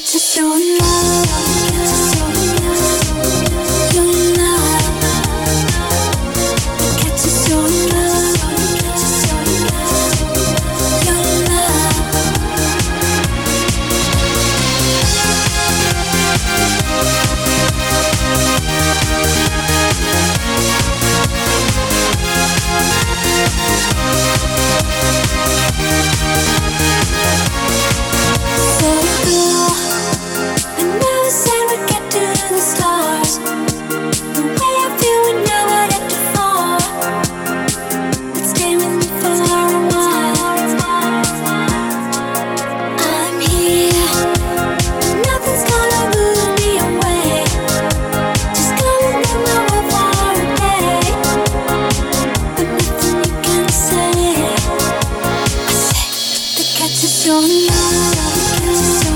that you're love. Oh me.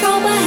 control my